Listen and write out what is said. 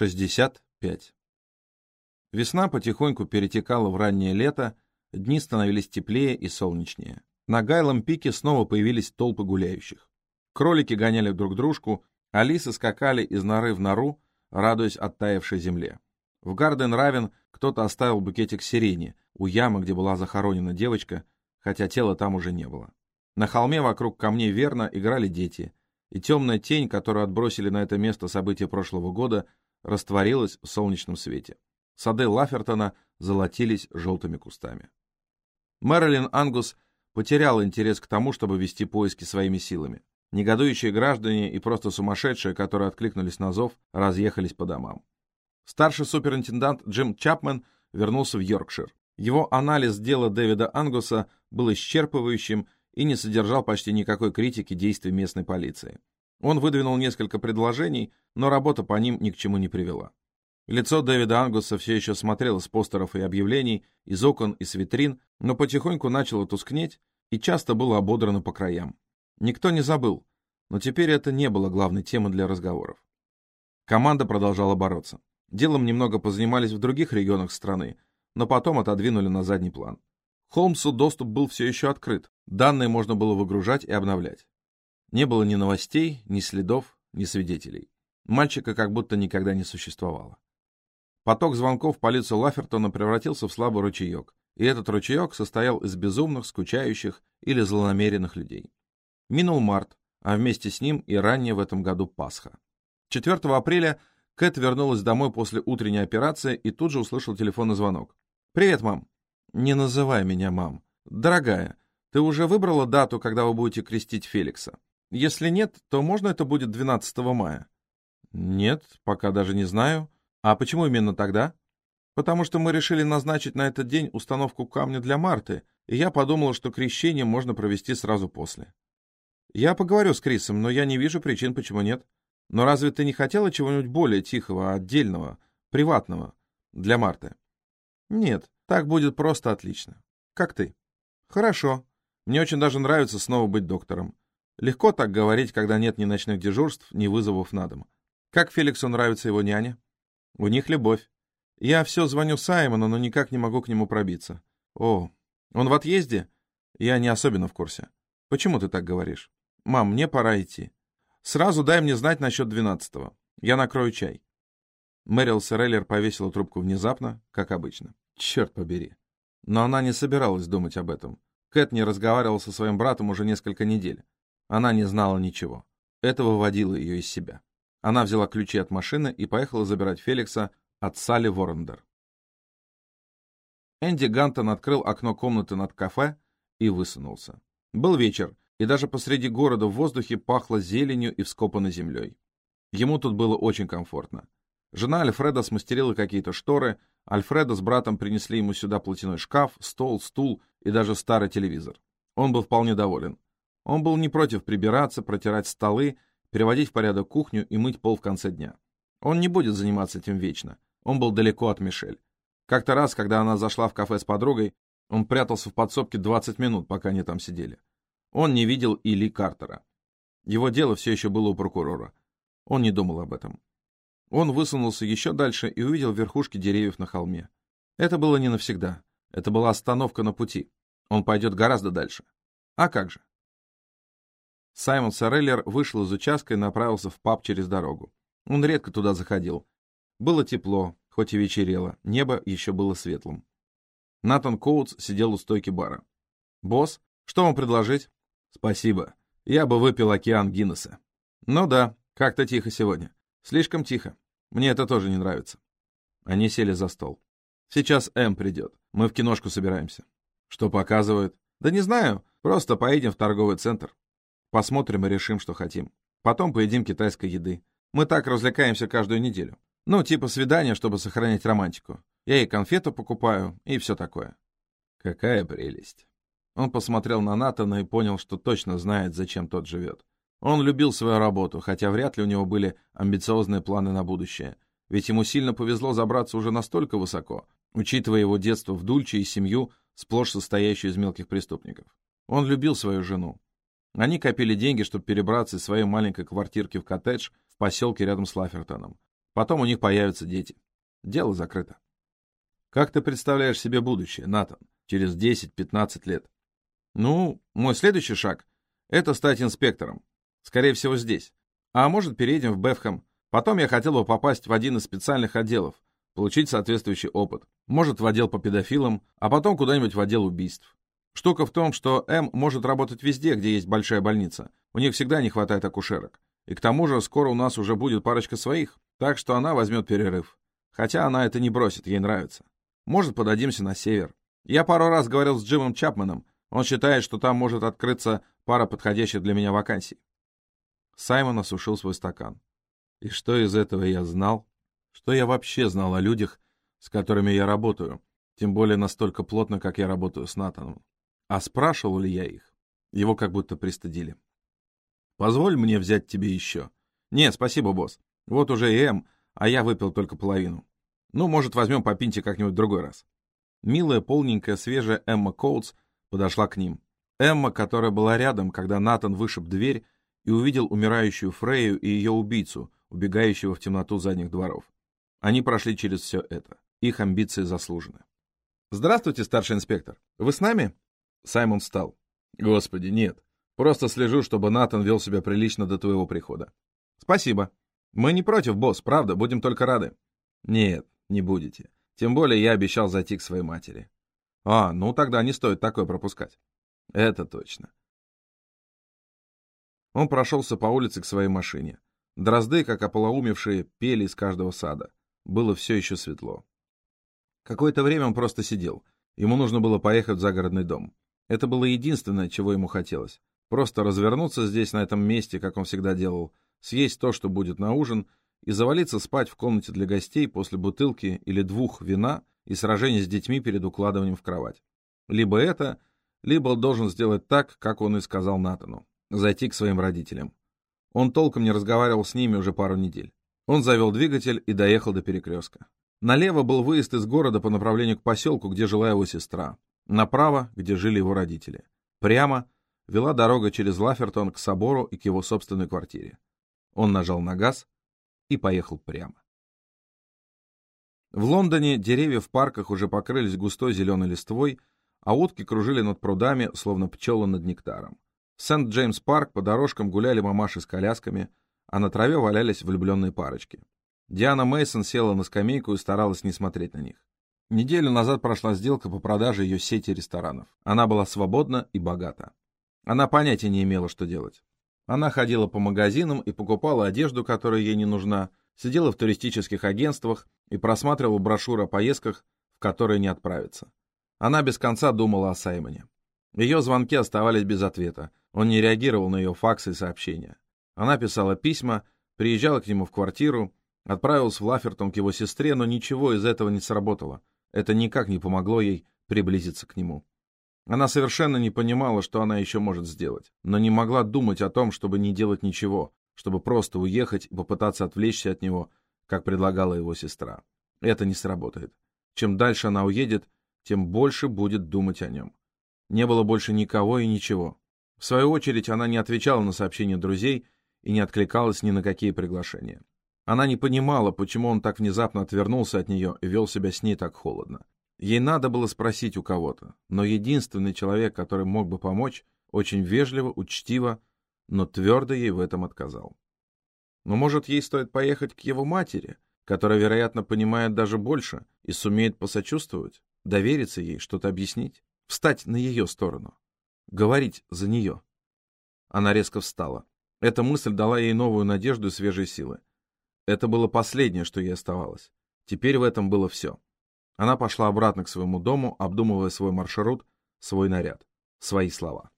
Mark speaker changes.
Speaker 1: 65. Весна потихоньку перетекала в раннее лето, дни становились теплее и солнечнее. На Гайлом пике снова появились толпы гуляющих. Кролики гоняли друг дружку, а лисы скакали из норы в нору, радуясь оттаившей земле. В Гарден-Равен кто-то оставил букетик сирени у ямы, где была захоронена девочка, хотя тела там уже не было. На холме вокруг камней верно играли дети, и темная тень, которую отбросили на это место события прошлого года, растворилась в солнечном свете. Сады Лафертона золотились желтыми кустами. Мэрилин Ангус потерял интерес к тому, чтобы вести поиски своими силами. Негодующие граждане и просто сумасшедшие, которые откликнулись на зов, разъехались по домам. Старший суперинтендант Джим Чапмен вернулся в Йоркшир. Его анализ дела Дэвида Ангуса был исчерпывающим и не содержал почти никакой критики действий местной полиции. Он выдвинул несколько предложений, но работа по ним ни к чему не привела. Лицо Дэвида Ангуса все еще смотрело с постеров и объявлений, из окон и с витрин, но потихоньку начало тускнеть и часто было ободрано по краям. Никто не забыл, но теперь это не было главной темой для разговоров. Команда продолжала бороться. Делом немного позанимались в других регионах страны, но потом отодвинули на задний план. Холмсу доступ был все еще открыт, данные можно было выгружать и обновлять. Не было ни новостей, ни следов, ни свидетелей. Мальчика как будто никогда не существовало. Поток звонков в полицию Лафертона превратился в слабый ручеек, и этот ручеек состоял из безумных, скучающих или злонамеренных людей. Минул март, а вместе с ним и ранее в этом году Пасха. 4 апреля Кэт вернулась домой после утренней операции и тут же услышал телефонный звонок. «Привет, мам». «Не называй меня мам. Дорогая, ты уже выбрала дату, когда вы будете крестить Феликса?» Если нет, то можно это будет 12 мая? Нет, пока даже не знаю. А почему именно тогда? Потому что мы решили назначить на этот день установку камня для Марты, и я подумал, что крещение можно провести сразу после. Я поговорю с Крисом, но я не вижу причин, почему нет. Но разве ты не хотела чего-нибудь более тихого, отдельного, приватного для Марты? Нет, так будет просто отлично. Как ты? Хорошо. Мне очень даже нравится снова быть доктором. Легко так говорить, когда нет ни ночных дежурств, ни вызовов на дом. Как Феликсу нравится его няня? У них любовь. Я все звоню Саймону, но никак не могу к нему пробиться. О, он в отъезде? Я не особенно в курсе. Почему ты так говоришь? Мам, мне пора идти. Сразу дай мне знать насчет двенадцатого. Я накрою чай. Мэрил Сореллер повесила трубку внезапно, как обычно. Черт побери. Но она не собиралась думать об этом. Кэт не разговаривал со своим братом уже несколько недель. Она не знала ничего. Это выводило ее из себя. Она взяла ключи от машины и поехала забирать Феликса от Салли Воррендер. Энди Гантон открыл окно комнаты над кафе и высунулся. Был вечер, и даже посреди города в воздухе пахло зеленью и вскопанной землей. Ему тут было очень комфортно. Жена Альфреда смастерила какие-то шторы, Альфреда с братом принесли ему сюда платяной шкаф, стол, стул и даже старый телевизор. Он был вполне доволен. Он был не против прибираться, протирать столы, переводить в порядок кухню и мыть пол в конце дня. Он не будет заниматься этим вечно. Он был далеко от Мишель. Как-то раз, когда она зашла в кафе с подругой, он прятался в подсобке 20 минут, пока они там сидели. Он не видел и Ли Картера. Его дело все еще было у прокурора. Он не думал об этом. Он высунулся еще дальше и увидел верхушки деревьев на холме. Это было не навсегда. Это была остановка на пути. Он пойдет гораздо дальше. А как же? Саймон Сореллер вышел из участка и направился в паб через дорогу. Он редко туда заходил. Было тепло, хоть и вечерело, небо еще было светлым. Натан Коутс сидел у стойки бара. «Босс, что вам предложить?» «Спасибо. Я бы выпил океан Гиннесса». «Ну да, как-то тихо сегодня. Слишком тихо. Мне это тоже не нравится». Они сели за стол. «Сейчас М придет. Мы в киношку собираемся». «Что показывают?» «Да не знаю. Просто поедем в торговый центр. Посмотрим и решим, что хотим. Потом поедим китайской еды. Мы так развлекаемся каждую неделю. Ну, типа свидания, чтобы сохранять романтику. Я ей конфету покупаю и все такое. Какая прелесть. Он посмотрел на Натана и понял, что точно знает, зачем тот живет. Он любил свою работу, хотя вряд ли у него были амбициозные планы на будущее. Ведь ему сильно повезло забраться уже настолько высоко, учитывая его детство в Дульче и семью, сплошь состоящую из мелких преступников. Он любил свою жену, они копили деньги, чтобы перебраться из своей маленькой квартирки в коттедж в поселке рядом с Лафертоном. Потом у них появятся дети. Дело закрыто. Как ты представляешь себе будущее, Натан, через 10-15 лет? Ну, мой следующий шаг — это стать инспектором. Скорее всего, здесь. А может, переедем в Бефхэм. Потом я хотел бы попасть в один из специальных отделов, получить соответствующий опыт. Может, в отдел по педофилам, а потом куда-нибудь в отдел убийств. Штука в том, что М может работать везде, где есть большая больница. У них всегда не хватает акушерок. И к тому же скоро у нас уже будет парочка своих, так что она возьмет перерыв. Хотя она это не бросит, ей нравится. Может, подадимся на север. Я пару раз говорил с Джимом Чапманом. Он считает, что там может открыться пара подходящих для меня вакансий. Саймон осушил свой стакан. И что из этого я знал? Что я вообще знал о людях, с которыми я работаю, тем более настолько плотно, как я работаю с Натаном. А спрашивал ли я их? Его как будто пристыдили. «Позволь мне взять тебе еще». «Не, спасибо, босс. Вот уже и М, а я выпил только половину. Ну, может, возьмем по пинте как-нибудь другой раз». Милая, полненькая, свежая Эмма Коутс подошла к ним. Эмма, которая была рядом, когда Натан вышиб дверь и увидел умирающую Фрею и ее убийцу, убегающего в темноту задних дворов. Они прошли через все это. Их амбиции заслужены. «Здравствуйте, старший инспектор. Вы с нами?» Саймон встал. «Господи, нет. Просто слежу, чтобы Натан вел себя прилично до твоего прихода». «Спасибо. Мы не против, босс, правда, будем только рады». «Нет, не будете. Тем более я обещал зайти к своей матери». «А, ну тогда не стоит такое пропускать». «Это точно». Он прошелся по улице к своей машине. Дрозды, как ополоумевшие, пели из каждого сада. Было все еще светло. Какое-то время он просто сидел. Ему нужно было поехать в загородный дом. Это было единственное, чего ему хотелось. Просто развернуться здесь, на этом месте, как он всегда делал, съесть то, что будет на ужин, и завалиться спать в комнате для гостей после бутылки или двух вина и сражения с детьми перед укладыванием в кровать. Либо это, либо должен сделать так, как он и сказал Натану, зайти к своим родителям. Он толком не разговаривал с ними уже пару недель. Он завел двигатель и доехал до перекрестка. Налево был выезд из города по направлению к поселку, где жила его сестра. Направо, где жили его родители. Прямо вела дорога через Лафертон к собору и к его собственной квартире. Он нажал на газ и поехал прямо. В Лондоне деревья в парках уже покрылись густой зеленой листвой, а утки кружили над прудами, словно пчелы над нектаром. В Сент-Джеймс-парк по дорожкам гуляли мамаши с колясками, а на траве валялись влюбленные парочки. Диана Мейсон села на скамейку и старалась не смотреть на них. Неделю назад прошла сделка по продаже ее сети ресторанов. Она была свободна и богата. Она понятия не имела, что делать. Она ходила по магазинам и покупала одежду, которая ей не нужна, сидела в туристических агентствах и просматривала брошюры о поездках, в которые не отправиться. Она без конца думала о Саймоне. Ее звонки оставались без ответа. Он не реагировал на ее факсы и сообщения. Она писала письма, приезжала к нему в квартиру, отправилась в Лафертон к его сестре, но ничего из этого не сработало. Это никак не помогло ей приблизиться к нему. Она совершенно не понимала, что она еще может сделать, но не могла думать о том, чтобы не делать ничего, чтобы просто уехать и попытаться отвлечься от него, как предлагала его сестра. Это не сработает. Чем дальше она уедет, тем больше будет думать о нем. Не было больше никого и ничего. В свою очередь, она не отвечала на сообщения друзей и не откликалась ни на какие приглашения. Она не понимала, почему он так внезапно отвернулся от нее и вел себя с ней так холодно. Ей надо было спросить у кого-то, но единственный человек, который мог бы помочь, очень вежливо, учтиво, но твердо ей в этом отказал. Но, может, ей стоит поехать к его матери, которая, вероятно, понимает даже больше и сумеет посочувствовать, довериться ей, что-то объяснить, встать на ее сторону, говорить за нее. Она резко встала. Эта мысль дала ей новую надежду и свежие силы. Это было последнее, что ей оставалось. Теперь в этом было все. Она пошла обратно к своему дому, обдумывая свой маршрут, свой наряд, свои слова.